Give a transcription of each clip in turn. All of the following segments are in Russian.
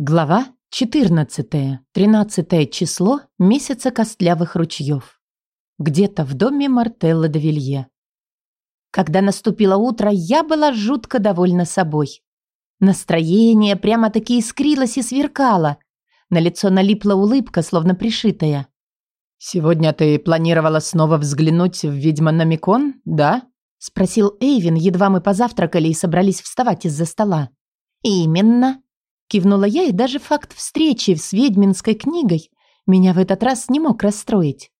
Глава 14. 13 число месяца костлявых ручьев. Где-то в доме Мартелла де Вилье. Когда наступило утро, я была жутко довольна собой. Настроение прямо-таки искрилось и сверкало. На лицо налипла улыбка, словно пришитая. «Сегодня ты планировала снова взглянуть в «Ведьма на Микон», да?» – спросил Эйвин, едва мы позавтракали и собрались вставать из-за стола. «Именно», Кивнула я, и даже факт встречи с ведьминской книгой меня в этот раз не мог расстроить.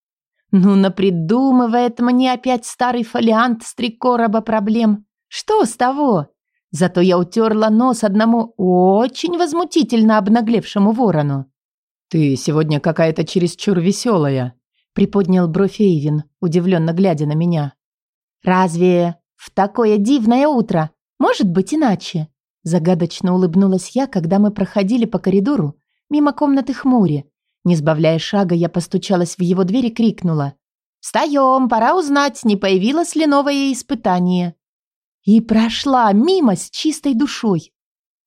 Ну, напридумывает мне опять старый фолиант с три короба проблем. Что с того? Зато я утерла нос одному очень возмутительно обнаглевшему ворону. «Ты сегодня какая-то чересчур веселая», — приподнял бровь Эйвин, удивленно глядя на меня. «Разве в такое дивное утро может быть иначе?» Загадочно улыбнулась я, когда мы проходили по коридору мимо комнаты хмури. Не сбавляя шага, я постучалась в его дверь и крикнула. «Встаем, пора узнать, не появилось ли новое испытание». И прошла мимо с чистой душой.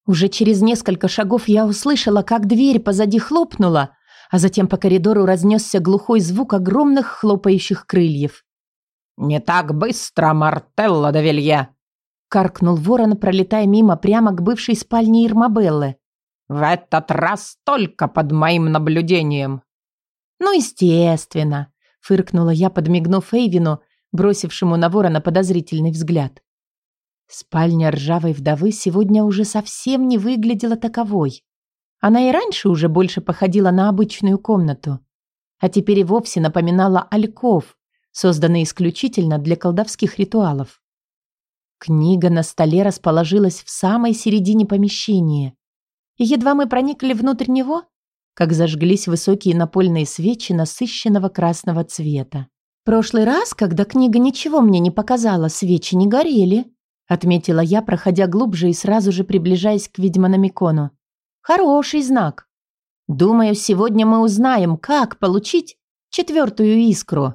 Уже через несколько шагов я услышала, как дверь позади хлопнула, а затем по коридору разнесся глухой звук огромных хлопающих крыльев. «Не так быстро, Мартелла де Вилье!» Каркнул ворон, пролетая мимо прямо к бывшей спальне Ирмабеллы. «В этот раз только под моим наблюдением». «Ну, естественно», — фыркнула я, подмигнув Эйвину, бросившему на ворона подозрительный взгляд. Спальня ржавой вдовы сегодня уже совсем не выглядела таковой. Она и раньше уже больше походила на обычную комнату, а теперь и вовсе напоминала альков, созданный исключительно для колдовских ритуалов. Книга на столе расположилась в самой середине помещения. И едва мы проникли внутрь него, как зажглись высокие напольные свечи насыщенного красного цвета. «Прошлый раз, когда книга ничего мне не показала, свечи не горели», отметила я, проходя глубже и сразу же приближаясь к ведьманамикону. «Хороший знак. Думаю, сегодня мы узнаем, как получить четвертую искру».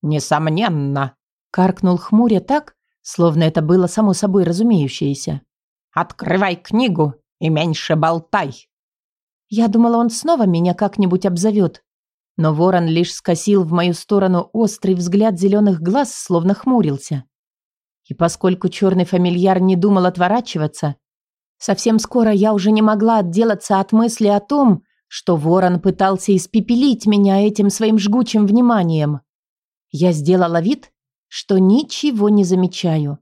«Несомненно», — каркнул хмуря так, словно это было само собой разумеющееся. «Открывай книгу и меньше болтай!» Я думала, он снова меня как-нибудь обзовет, но ворон лишь скосил в мою сторону острый взгляд зеленых глаз, словно хмурился. И поскольку черный фамильяр не думал отворачиваться, совсем скоро я уже не могла отделаться от мысли о том, что ворон пытался испепелить меня этим своим жгучим вниманием. Я сделала вид, что ничего не замечаю.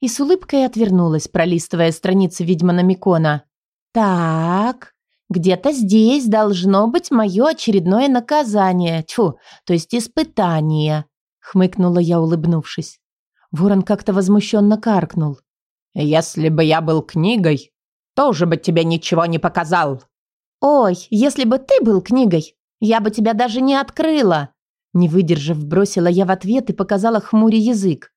И с улыбкой отвернулась, пролистывая страницы ведьмана Микона. «Так, где-то здесь должно быть мое очередное наказание. Тьфу, то есть испытание», — хмыкнула я, улыбнувшись. Ворон как-то возмущенно каркнул. «Если бы я был книгой, тоже бы тебе ничего не показал». «Ой, если бы ты был книгой, я бы тебя даже не открыла», не выдержав, бросила я в ответ и показала хмуре язык.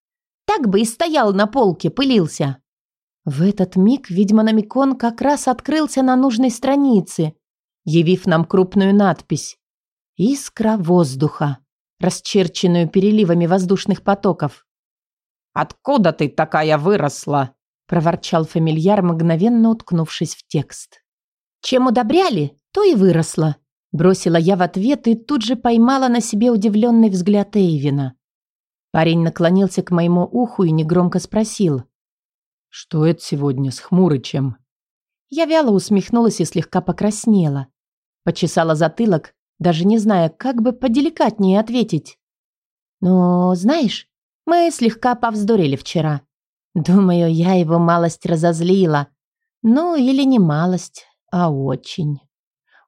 Так бы и стоял на полке, пылился. В этот миг ведьмономикон как раз открылся на нужной странице, явив нам крупную надпись «Искра воздуха», расчерченную переливами воздушных потоков. «Откуда ты такая выросла?» – проворчал фамильяр, мгновенно уткнувшись в текст. «Чем удобряли, то и выросла», Бросила я в ответ и тут же поймала на себе удивленный взгляд Эйвина. Парень наклонился к моему уху и негромко спросил. «Что это сегодня с Хмурычем?» Я вяло усмехнулась и слегка покраснела. Почесала затылок, даже не зная, как бы поделикатнее ответить. «Ну, знаешь, мы слегка повздорили вчера. Думаю, я его малость разозлила. Ну, или не малость, а очень».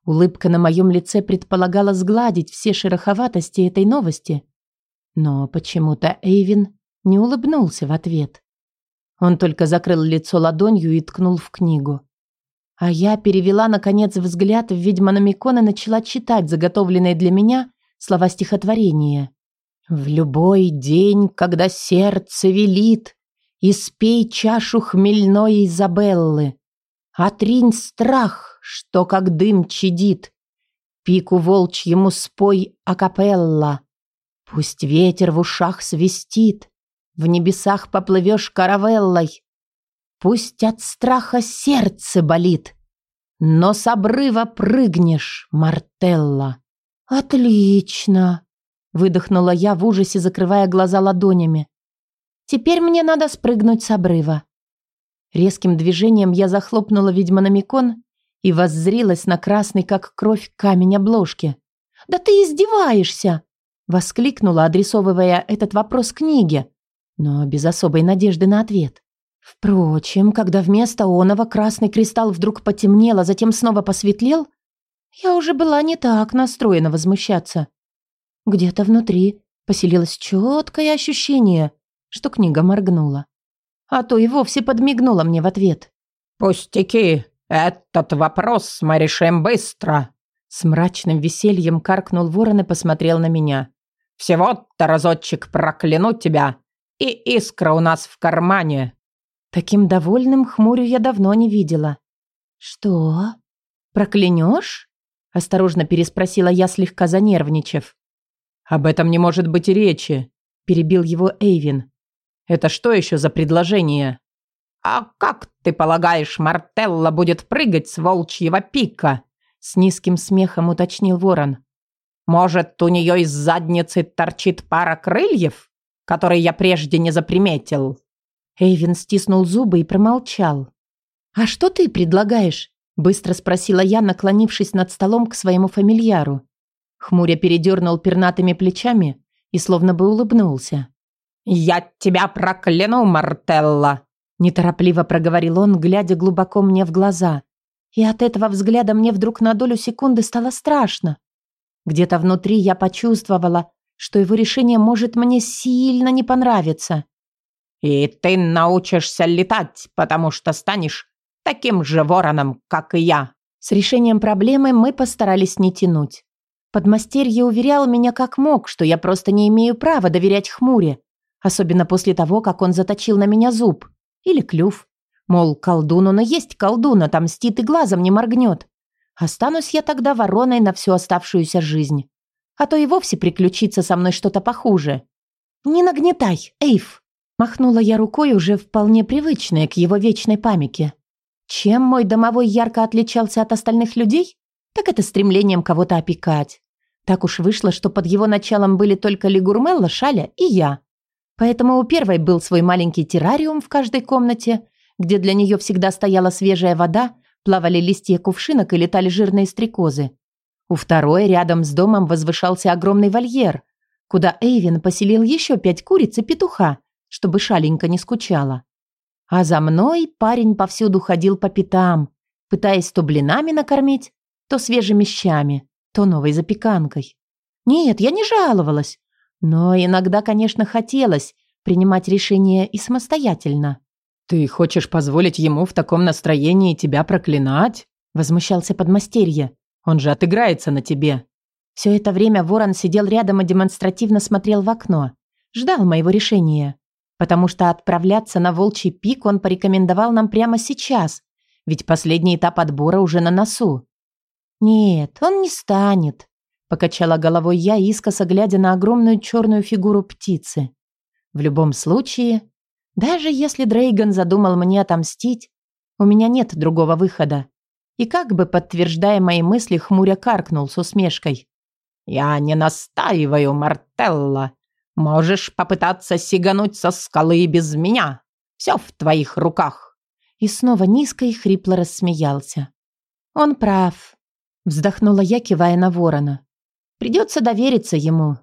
Улыбка на моем лице предполагала сгладить все шероховатости этой новости. Но почему-то Эйвин не улыбнулся в ответ. Он только закрыл лицо ладонью и ткнул в книгу. А я перевела, наконец, взгляд в ведьмана Микона и начала читать заготовленные для меня слова стихотворения. «В любой день, когда сердце велит, испей чашу хмельной Изабеллы, отринь страх, что как дым чадит. Пику волчьему спой акапелла. Пусть ветер в ушах свистит, в небесах поплывешь каравеллой. Пусть от страха сердце болит. но с обрыва прыгнешь, Мартелла». «Отлично!» – выдохнула я в ужасе, закрывая глаза ладонями. «Теперь мне надо спрыгнуть с обрыва». Резким движением я захлопнула ведьмономикон и воззрилась на красный, как кровь, камень обложки. «Да ты издеваешься!» – воскликнула, адресовывая этот вопрос книге, но без особой надежды на ответ. Впрочем, когда вместо оного красный кристалл вдруг потемнел, а затем снова посветлел, я уже была не так настроена возмущаться. Где-то внутри поселилось четкое ощущение, что книга моргнула. А то и вовсе подмигнула мне в ответ. «Пустяки! Этот вопрос мы решим быстро!» С мрачным весельем каркнул ворон и посмотрел на меня. «Всего-то разочек прокляну тебя, и искра у нас в кармане!» Таким довольным хмурю я давно не видела. «Что? Проклянешь?» Осторожно переспросила я, слегка занервничав. «Об этом не может быть и речи», – перебил его Эйвин. «Это что еще за предложение?» «А как ты полагаешь, Мартелла будет прыгать с волчьего пика?» С низким смехом уточнил ворон. «Может, у нее из задницы торчит пара крыльев, которые я прежде не заприметил?» Эйвин стиснул зубы и промолчал. «А что ты предлагаешь?» Быстро спросила я, наклонившись над столом к своему фамильяру. Хмуря передернул пернатыми плечами и словно бы улыбнулся. «Я тебя прокляну, Мартелла!» Неторопливо проговорил он, глядя глубоко мне в глаза. И от этого взгляда мне вдруг на долю секунды стало страшно. Где-то внутри я почувствовала, что его решение может мне сильно не понравиться. «И ты научишься летать, потому что станешь таким же вороном, как и я». С решением проблемы мы постарались не тянуть. Подмастерье уверял меня как мог, что я просто не имею права доверять хмуре, особенно после того, как он заточил на меня зуб или клюв. Мол, колдун он и есть колдун, отомстит и глазом не моргнет. Останусь я тогда вороной на всю оставшуюся жизнь. А то и вовсе приключится со мной что-то похуже. «Не нагнетай, Эйв!» Махнула я рукой, уже вполне привычная к его вечной памяти. Чем мой домовой ярко отличался от остальных людей? Так это стремлением кого-то опекать. Так уж вышло, что под его началом были только Лигурмелла, Шаля и я. Поэтому у первой был свой маленький террариум в каждой комнате, где для нее всегда стояла свежая вода, плавали листья кувшинок и летали жирные стрекозы. У второй рядом с домом возвышался огромный вольер, куда Эйвин поселил еще пять куриц и петуха, чтобы шаленька не скучала. А за мной парень повсюду ходил по пятам, пытаясь то блинами накормить, то свежими щами, то новой запеканкой. Нет, я не жаловалась, но иногда, конечно, хотелось принимать решения и самостоятельно. «Ты хочешь позволить ему в таком настроении тебя проклинать?» Возмущался подмастерье. «Он же отыграется на тебе». Все это время ворон сидел рядом и демонстративно смотрел в окно. Ждал моего решения потому что отправляться на Волчий пик он порекомендовал нам прямо сейчас, ведь последний этап отбора уже на носу. «Нет, он не станет», – покачала головой я, искоса глядя на огромную черную фигуру птицы. «В любом случае, даже если Дрейган задумал мне отомстить, у меня нет другого выхода». И как бы подтверждая мои мысли, хмуря каркнул с усмешкой. «Я не настаиваю, Мартелла. Можешь попытаться сигануть со скалы без меня. Все в твоих руках». И снова низко и хрипло рассмеялся. «Он прав», — вздохнула я, кивая на ворона. «Придется довериться ему».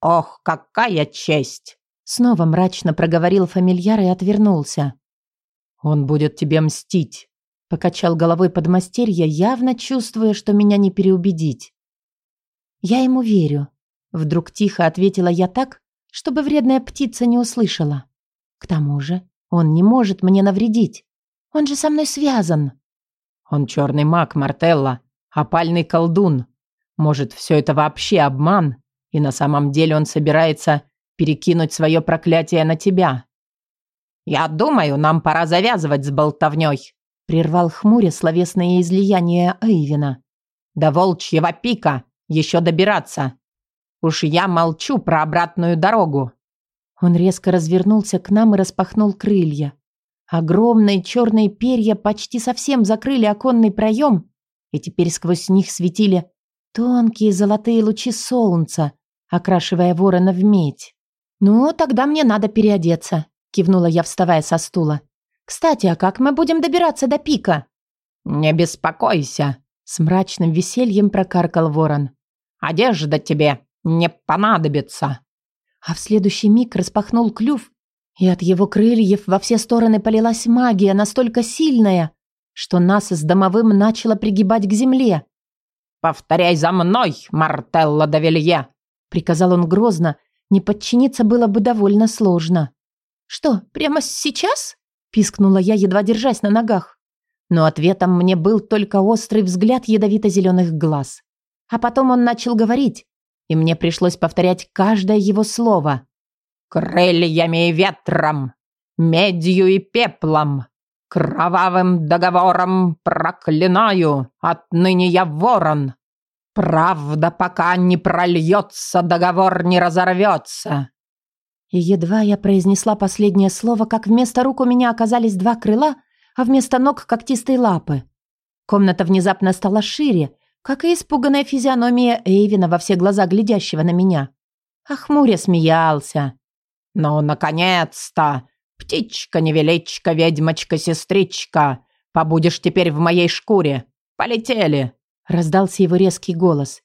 «Ох, какая честь!» Снова мрачно проговорил фамильяр и отвернулся. «Он будет тебе мстить», — покачал головой подмастерье, явно чувствуя, что меня не переубедить. «Я ему верю», — вдруг тихо ответила я так, чтобы вредная птица не услышала. К тому же он не может мне навредить. Он же со мной связан. Он черный маг, Мартелла, опальный колдун. Может, все это вообще обман, и на самом деле он собирается перекинуть свое проклятие на тебя. «Я думаю, нам пора завязывать с болтовней», прервал хмуря словесное излияние Эйвина. «До волчьего пика еще добираться. Уж я молчу про обратную дорогу. Он резко развернулся к нам и распахнул крылья. Огромные черные перья почти совсем закрыли оконный проем, и теперь сквозь них светили тонкие золотые лучи солнца, окрашивая ворона в медь. «Ну, тогда мне надо переодеться», — кивнула я, вставая со стула. «Кстати, а как мы будем добираться до пика?» «Не беспокойся», — с мрачным весельем прокаркал ворон. «Одежда тебе не понадобится». А в следующий миг распахнул клюв, и от его крыльев во все стороны полилась магия, настолько сильная, что нас с домовым начало пригибать к земле. «Повторяй за мной, Мартелла де Вилье!» — приказал он грозно. Не подчиниться было бы довольно сложно. «Что, прямо сейчас?» — пискнула я, едва держась на ногах. Но ответом мне был только острый взгляд ядовито-зеленых глаз. А потом он начал говорить, и мне пришлось повторять каждое его слово. «Крыльями и ветром, медью и пеплом, кровавым договором проклинаю, отныне я ворон. Правда, пока не прольется, договор не разорвется». И едва я произнесла последнее слово, как вместо рук у меня оказались два крыла, а вместо ног когтистые лапы. Комната внезапно стала шире, как и испуганная физиономия Эйвина во все глаза глядящего на меня. А хмуря смеялся. «Ну, наконец-то! Птичка-невеличка, ведьмочка-сестричка! Побудешь теперь в моей шкуре! Полетели!» Раздался его резкий голос.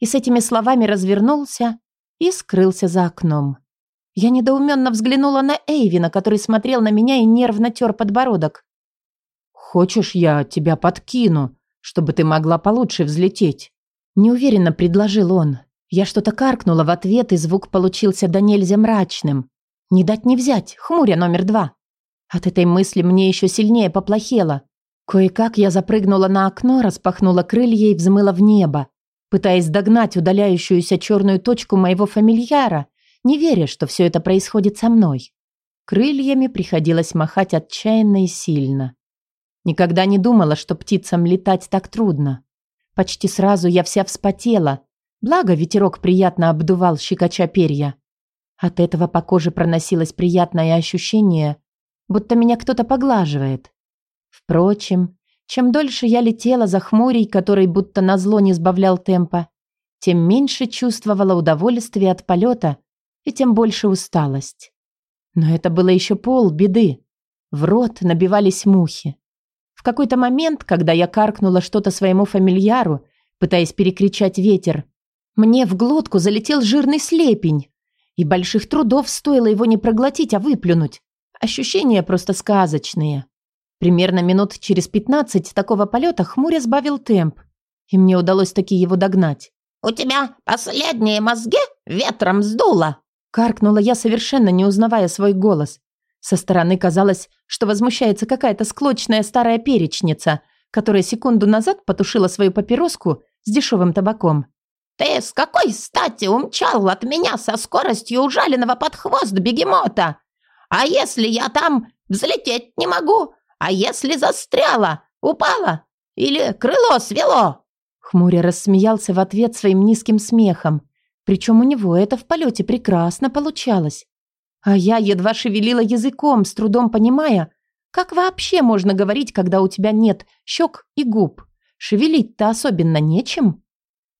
И с этими словами развернулся и скрылся за окном. Я недоуменно взглянула на Эйвина, который смотрел на меня и нервно тер подбородок. «Хочешь, я тебя подкину?» чтобы ты могла получше взлететь». Неуверенно предложил он. Я что-то каркнула в ответ, и звук получился до нельзя мрачным. Не дать не взять, хмуря номер два. От этой мысли мне еще сильнее поплохело. Кое-как я запрыгнула на окно, распахнула крылья и взмыла в небо, пытаясь догнать удаляющуюся черную точку моего фамильяра, не веря, что все это происходит со мной. Крыльями приходилось махать отчаянно и сильно. Никогда не думала, что птицам летать так трудно. Почти сразу я вся вспотела, благо ветерок приятно обдувал щекоча перья. От этого по коже проносилось приятное ощущение, будто меня кто-то поглаживает. Впрочем, чем дольше я летела за хмурей, который будто назло не сбавлял темпа, тем меньше чувствовала удовольствия от полета и тем больше усталость. Но это было еще пол беды. В рот набивались мухи какой-то момент, когда я каркнула что-то своему фамильяру, пытаясь перекричать ветер, мне в глотку залетел жирный слепень. И больших трудов стоило его не проглотить, а выплюнуть. Ощущения просто сказочные. Примерно минут через пятнадцать такого полета хмуря сбавил темп. И мне удалось таки его догнать. «У тебя последние мозги ветром сдуло!» Каркнула я, совершенно не узнавая свой голос. Со стороны казалось, что возмущается какая-то склочная старая перечница, которая секунду назад потушила свою папироску с дешевым табаком. «Ты с какой стати умчал от меня со скоростью ужаленного под хвост бегемота? А если я там взлететь не могу? А если застряла, упала? Или крыло свело?» Хмуря рассмеялся в ответ своим низким смехом. Причем у него это в полете прекрасно получалось. А я едва шевелила языком, с трудом понимая, как вообще можно говорить, когда у тебя нет щек и губ. Шевелить-то особенно нечем.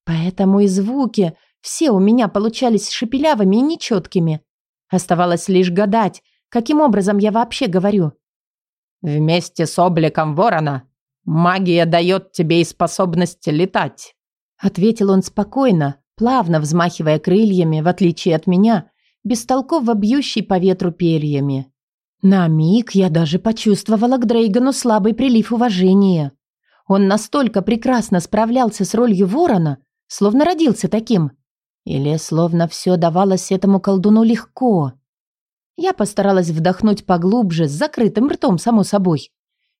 Поэтому и звуки все у меня получались шепелявыми и нечеткими. Оставалось лишь гадать, каким образом я вообще говорю. «Вместе с обликом ворона магия дает тебе и способность летать», ответил он спокойно, плавно взмахивая крыльями, в отличие от меня, бестолково бьющий по ветру перьями. На миг я даже почувствовала к Дрейгану слабый прилив уважения. Он настолько прекрасно справлялся с ролью ворона, словно родился таким. Или словно все давалось этому колдуну легко. Я постаралась вдохнуть поглубже, с закрытым ртом, само собой,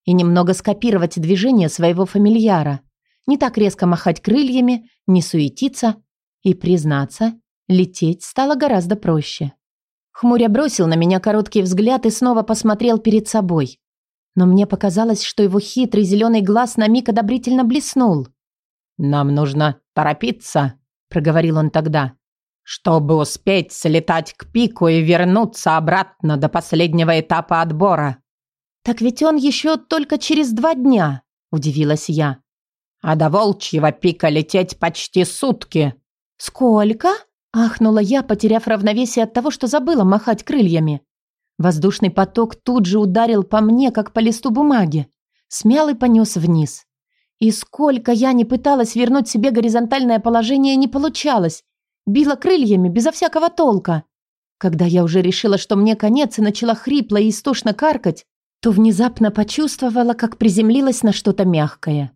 и немного скопировать движение своего фамильяра. Не так резко махать крыльями, не суетиться и, признаться, Лететь стало гораздо проще. Хмуря бросил на меня короткий взгляд и снова посмотрел перед собой. Но мне показалось, что его хитрый зеленый глаз на миг одобрительно блеснул. «Нам нужно торопиться», — проговорил он тогда, «чтобы успеть слетать к пику и вернуться обратно до последнего этапа отбора». «Так ведь он еще только через два дня», — удивилась я. А до волчьего пика лететь почти сутки». «Сколько?» – ахнула я, потеряв равновесие от того, что забыла махать крыльями. Воздушный поток тут же ударил по мне, как по листу бумаги. Смял и понес вниз. И сколько я не пыталась вернуть себе горизонтальное положение, не получалось. Била крыльями, безо всякого толка. Когда я уже решила, что мне конец, и начала хрипло и истошно каркать, то внезапно почувствовала, как приземлилась на что-то мягкое.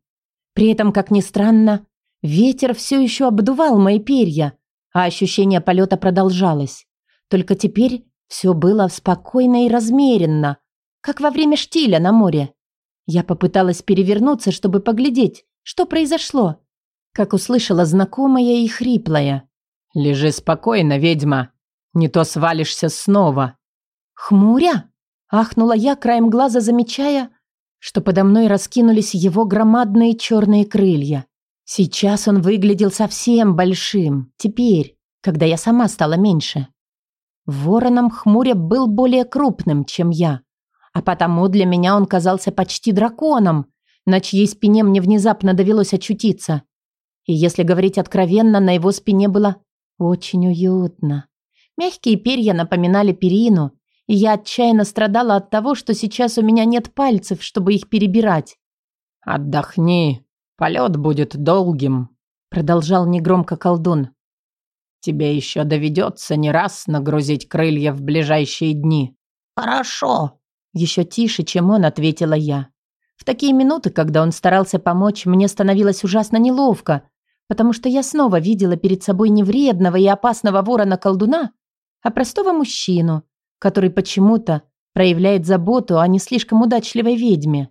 При этом, как ни странно, ветер все еще обдувал мои перья, а ощущение полета продолжалось. Только теперь все было спокойно и размеренно, как во время штиля на море. Я попыталась перевернуться, чтобы поглядеть, что произошло, как услышала знакомое и хриплое. «Лежи спокойно, ведьма, не то свалишься снова». «Хмуря?» – ахнула я, краем глаза замечая, что подо мной раскинулись его громадные черные крылья. Сейчас он выглядел совсем большим, теперь, когда я сама стала меньше. Вороном хмуря был более крупным, чем я а потому для меня он казался почти драконом, на чьей спине мне внезапно довелось очутиться. И если говорить откровенно, на его спине было очень уютно. Мягкие перья напоминали перину, и я отчаянно страдала от того, что сейчас у меня нет пальцев, чтобы их перебирать. «Отдохни, полет будет долгим», — продолжал негромко колдун. «Тебе еще доведется не раз нагрузить крылья в ближайшие дни». «Хорошо», еще тише, чем он, ответила я. В такие минуты, когда он старался помочь, мне становилось ужасно неловко, потому что я снова видела перед собой не вредного и опасного ворона-колдуна, а простого мужчину, который почему-то проявляет заботу о не слишком удачливой ведьме.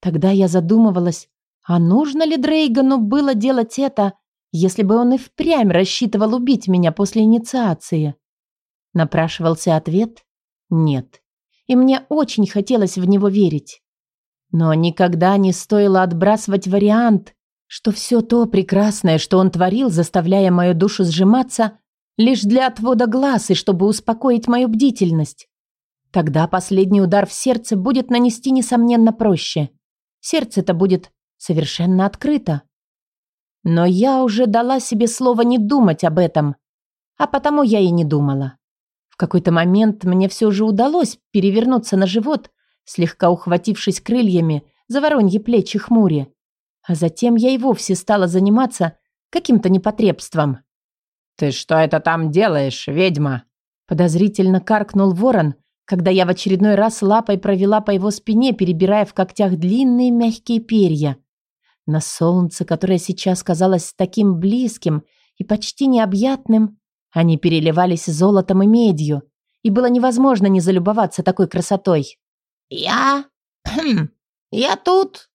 Тогда я задумывалась, а нужно ли Дрейгану было делать это, если бы он и впрямь рассчитывал убить меня после инициации? Напрашивался ответ «нет» и мне очень хотелось в него верить. Но никогда не стоило отбрасывать вариант, что все то прекрасное, что он творил, заставляя мою душу сжиматься, лишь для отвода глаз и чтобы успокоить мою бдительность. Тогда последний удар в сердце будет нанести, несомненно, проще. Сердце-то будет совершенно открыто. Но я уже дала себе слово не думать об этом, а потому я и не думала. В какой-то момент мне все же удалось перевернуться на живот, слегка ухватившись крыльями за вороньи плечи хмури. А затем я и вовсе стала заниматься каким-то непотребством. «Ты что это там делаешь, ведьма?» Подозрительно каркнул ворон, когда я в очередной раз лапой провела по его спине, перебирая в когтях длинные мягкие перья. На солнце, которое сейчас казалось таким близким и почти необъятным, они переливались золотом и медью, и было невозможно не залюбоваться такой красотой. «Я... Хм, я тут...»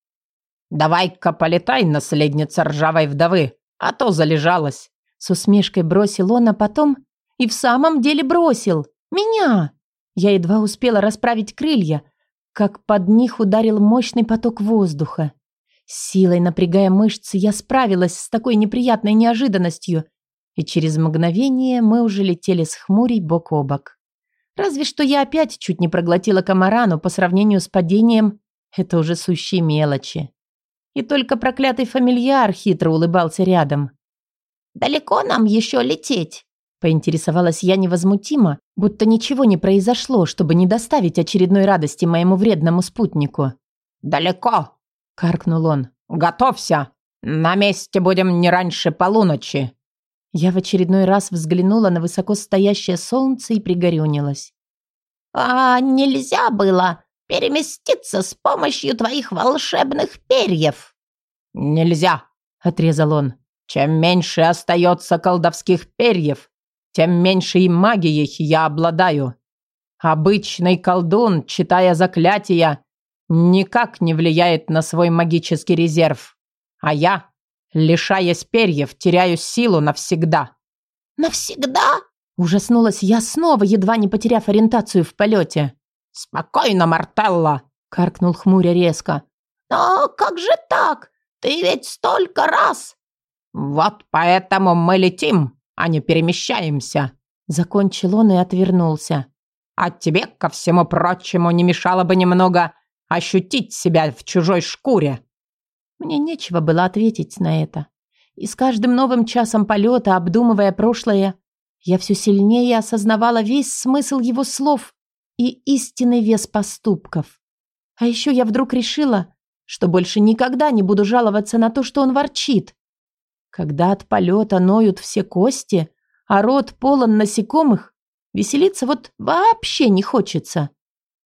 «Давай-ка полетай, наследница ржавой вдовы, а то залежалась!» С усмешкой бросил он, а потом... И в самом деле бросил. Меня! Я едва успела расправить крылья, как под них ударил мощный поток воздуха. силой напрягая мышцы, я справилась с такой неприятной неожиданностью и через мгновение мы уже летели с хмурей бок о бок. Разве что я опять чуть не проглотила комара, но по сравнению с падением это уже сущие мелочи. И только проклятый фамильяр хитро улыбался рядом. «Далеко нам еще лететь?» Поинтересовалась я невозмутимо, будто ничего не произошло, чтобы не доставить очередной радости моему вредному спутнику. «Далеко!» – каркнул он. «Готовься! На месте будем не раньше полуночи!» Я в очередной раз взглянула на высоко стоящее солнце и пригорюнилась. «А нельзя было переместиться с помощью твоих волшебных перьев?» «Нельзя», — отрезал он. «Чем меньше остается колдовских перьев, тем меньше и магией я обладаю. Обычный колдун, читая заклятия, никак не влияет на свой магический резерв. А я Лишаясь перьев, теряю силу навсегда». «Навсегда?» Ужаснулась я снова, едва не потеряв ориентацию в полете. «Спокойно, Мартелла!» — каркнул хмуря резко. «Но как же так? Ты ведь столько раз...» «Вот поэтому мы летим, а не перемещаемся!» Закончил он и отвернулся. «А тебе, ко всему прочему, не мешало бы немного ощутить себя в чужой шкуре. Мне нечего было ответить на это. И с каждым новым часом полета, обдумывая прошлое, я все сильнее осознавала весь смысл его слов и истинный вес поступков. А еще я вдруг решила, что больше никогда не буду жаловаться на то, что он ворчит. Когда от полета ноют все кости, а рот полон насекомых, веселиться вот вообще не хочется.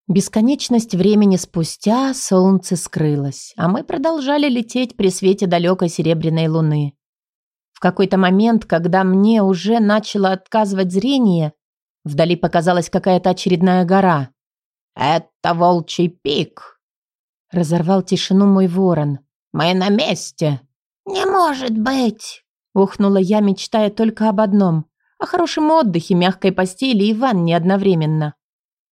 Бесконечность времени спустя солнце скрылось, а мы продолжали лететь при свете далекой серебряной луны. В какой-то момент, когда мне уже начало отказывать зрение, вдали показалась какая-то очередная гора. «Это волчий пик!» Разорвал тишину мой ворон. «Мы на месте!» «Не может быть!» Ухнула я, мечтая только об одном – о хорошем отдыхе, мягкой постели и ванне одновременно.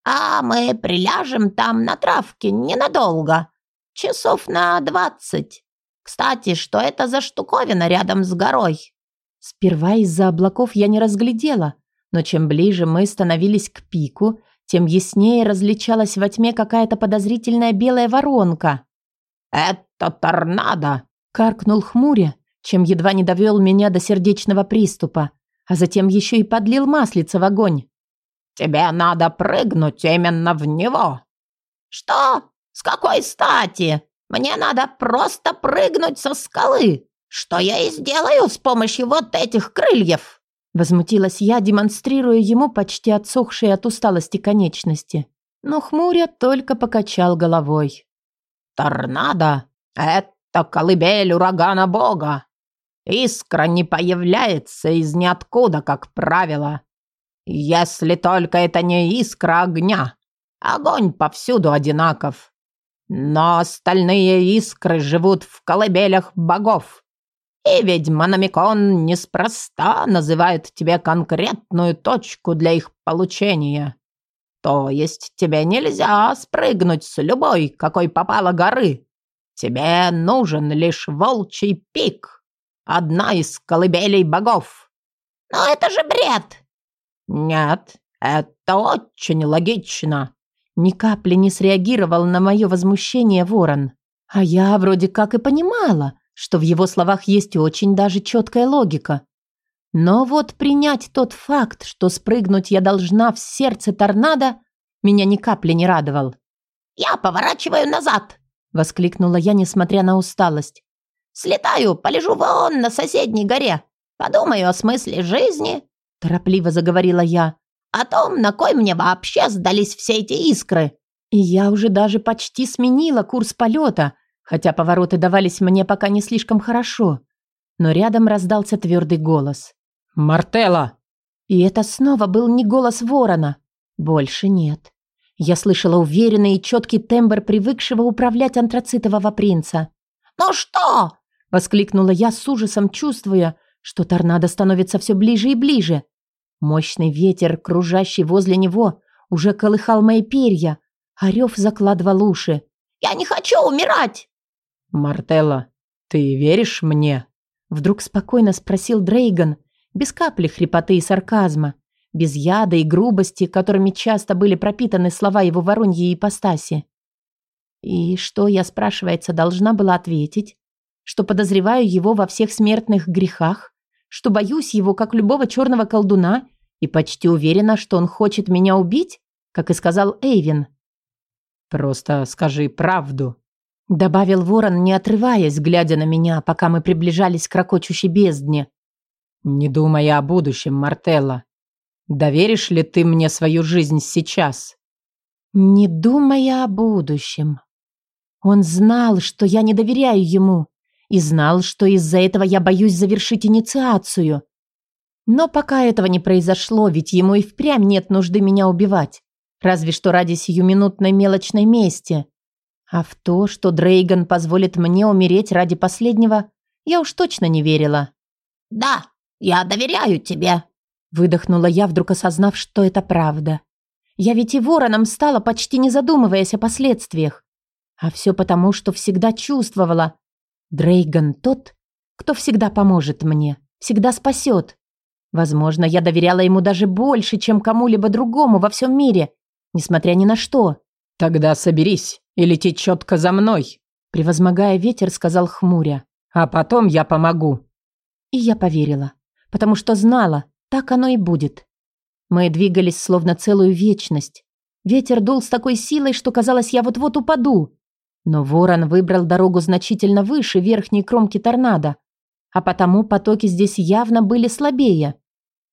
«А мы приляжем там на травке ненадолго, часов на двадцать. Кстати, что это за штуковина рядом с горой?» Сперва из-за облаков я не разглядела, но чем ближе мы становились к пику, тем яснее различалась во тьме какая-то подозрительная белая воронка. «Это торнадо!» – каркнул хмуря, чем едва не довел меня до сердечного приступа, а затем еще и подлил маслица в огонь. «Тебе надо прыгнуть именно в него!» «Что? С какой стати? Мне надо просто прыгнуть со скалы, что я и сделаю с помощью вот этих крыльев!» Возмутилась я, демонстрируя ему почти отсохшие от усталости конечности. Но хмуря только покачал головой. «Торнадо — это колыбель урагана бога. Искра не появляется из ниоткуда, как правило. Если только это не искра огня. Огонь повсюду одинаков. Но остальные искры живут в колыбелях богов. И ведьма Намикон неспроста называет тебе конкретную точку для их получения. То есть тебе нельзя спрыгнуть с любой, какой попало горы. Тебе нужен лишь волчий пик, одна из колыбелей богов. Но это же бред! Нет, это очень логично. Ни капли не среагировал на мое возмущение ворон. А я вроде как и понимала, что в его словах есть очень даже четкая логика. Но вот принять тот факт, что спрыгнуть я должна в сердце торнадо, меня ни капли не радовал. «Я поворачиваю назад!» — воскликнула я, несмотря на усталость. «Слетаю, полежу вон на соседней горе, подумаю о смысле жизни», — торопливо заговорила я. «О том, на кой мне вообще сдались все эти искры». И я уже даже почти сменила курс полета, хотя повороты давались мне пока не слишком хорошо. Но рядом раздался твердый голос. «Мартелла!» И это снова был не голос ворона. Больше нет. Я слышала уверенный и четкий тембр привыкшего управлять антрацитового принца. «Ну что?» — воскликнула я с ужасом, чувствуя, что торнадо становится все ближе и ближе. Мощный ветер, кружащий возле него, уже колыхал мои перья, а рев закладывал уши. «Я не хочу умирать!» «Мартелла, ты веришь мне?» Вдруг спокойно спросил Дрейган, без капли хрипоты и сарказма, без яда и грубости, которыми часто были пропитаны слова его вороньей ипостаси. И что я, спрашивается, должна была ответить? Что подозреваю его во всех смертных грехах? Что боюсь его, как любого черного колдуна, и почти уверена, что он хочет меня убить, как и сказал Эйвин? «Просто скажи правду», Добавил ворон, не отрываясь, глядя на меня, пока мы приближались к ракочущей бездне. «Не думай о будущем, Мартелла. Доверишь ли ты мне свою жизнь сейчас?» «Не думая о будущем». Он знал, что я не доверяю ему, и знал, что из-за этого я боюсь завершить инициацию. Но пока этого не произошло, ведь ему и впрямь нет нужды меня убивать, разве что ради сиюминутной мелочной мести. А в то, что Дрейган позволит мне умереть ради последнего, я уж точно не верила. «Да, я доверяю тебе», — выдохнула я, вдруг осознав, что это правда. Я ведь и вороном стала, почти не задумываясь о последствиях. А все потому, что всегда чувствовала. Дрейган тот, кто всегда поможет мне, всегда спасет. Возможно, я доверяла ему даже больше, чем кому-либо другому во всем мире, несмотря ни на что. «Тогда соберись и лети четко за мной», Превозмогая ветер, сказал хмуря. «А потом я помогу». И я поверила, потому что знала, так оно и будет. Мы двигались словно целую вечность. Ветер дул с такой силой, что казалось, я вот-вот упаду. Но ворон выбрал дорогу значительно выше верхней кромки торнадо, а потому потоки здесь явно были слабее.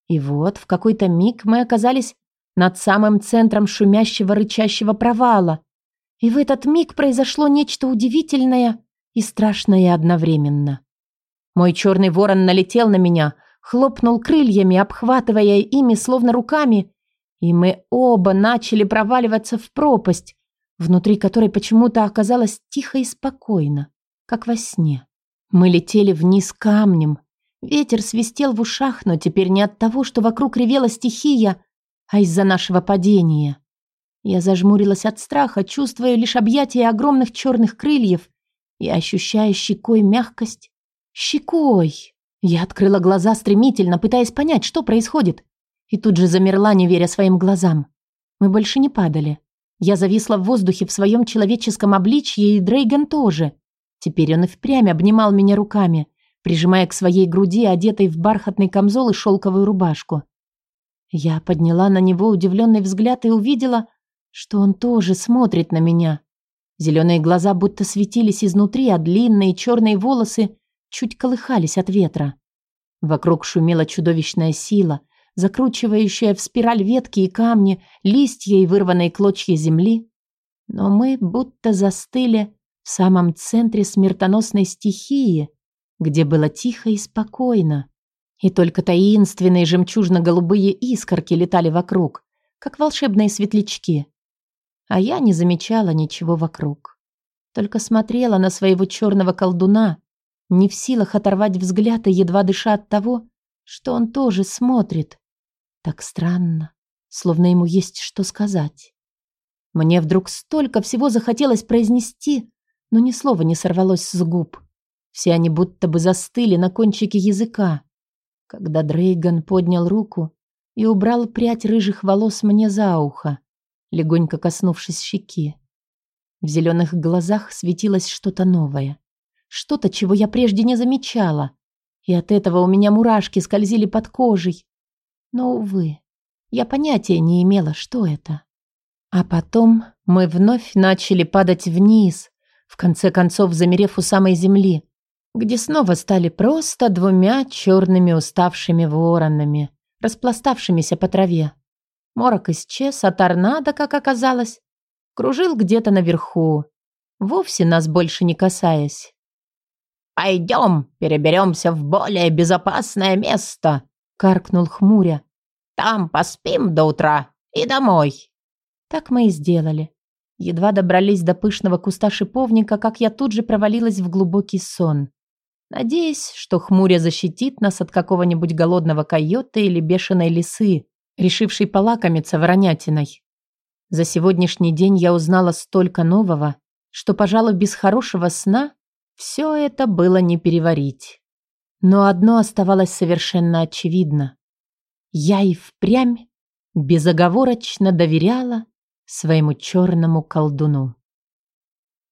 И вот в какой-то миг мы оказались над самым центром шумящего рычащего провала. И в этот миг произошло нечто удивительное и страшное одновременно. Мой черный ворон налетел на меня, хлопнул крыльями, обхватывая ими словно руками, и мы оба начали проваливаться в пропасть, внутри которой почему-то оказалось тихо и спокойно, как во сне. Мы летели вниз камнем. Ветер свистел в ушах, но теперь не от того, что вокруг ревела стихия, а из-за нашего падения. Я зажмурилась от страха, чувствуя лишь объятия огромных черных крыльев и ощущая щекой мягкость. Щекой! Я открыла глаза стремительно, пытаясь понять, что происходит. И тут же замерла, не веря своим глазам. Мы больше не падали. Я зависла в воздухе в своем человеческом обличье, и Дрейган тоже. Теперь он и впрямь обнимал меня руками, прижимая к своей груди, одетой в бархатный камзол и шелковую рубашку. Я подняла на него удивленный взгляд и увидела, что он тоже смотрит на меня. Зеленые глаза будто светились изнутри, а длинные черные волосы чуть колыхались от ветра. Вокруг шумела чудовищная сила, закручивающая в спираль ветки и камни, листья и вырванные клочья земли. Но мы будто застыли в самом центре смертоносной стихии, где было тихо и спокойно. И только таинственные жемчужно-голубые искорки летали вокруг, как волшебные светлячки. А я не замечала ничего вокруг. Только смотрела на своего черного колдуна, не в силах оторвать взгляд и едва дыша от того, что он тоже смотрит, так странно, словно ему есть что сказать. Мне вдруг столько всего захотелось произнести, но ни слова не сорвалось с губ. Все они будто бы застыли на кончике языка. Когда Дрейган поднял руку и убрал прядь рыжих волос мне за ухо, легонько коснувшись щеки. В зеленых глазах светилось что-то новое. Что-то, чего я прежде не замечала. И от этого у меня мурашки скользили под кожей, но, увы, я понятия не имела, что это. А потом мы вновь начали падать вниз, в конце концов замерев у самой земли, где снова стали просто двумя черными уставшими воронами, распластавшимися по траве. Морок исчез, а торнадо, как оказалось, кружил где-то наверху, вовсе нас больше не касаясь. «Пойдем, переберемся в более безопасное место», каркнул хмуря. «Там поспим до утра и домой». Так мы и сделали. Едва добрались до пышного куста шиповника, как я тут же провалилась в глубокий сон. Надеясь, что хмуря защитит нас от какого-нибудь голодного койота или бешеной лисы, решившей полакомиться воронятиной. За сегодняшний день я узнала столько нового, что, пожалуй, без хорошего сна все это было не переварить. Но одно оставалось совершенно очевидно. Я и впрямь безоговорочно доверяла своему черному колдуну.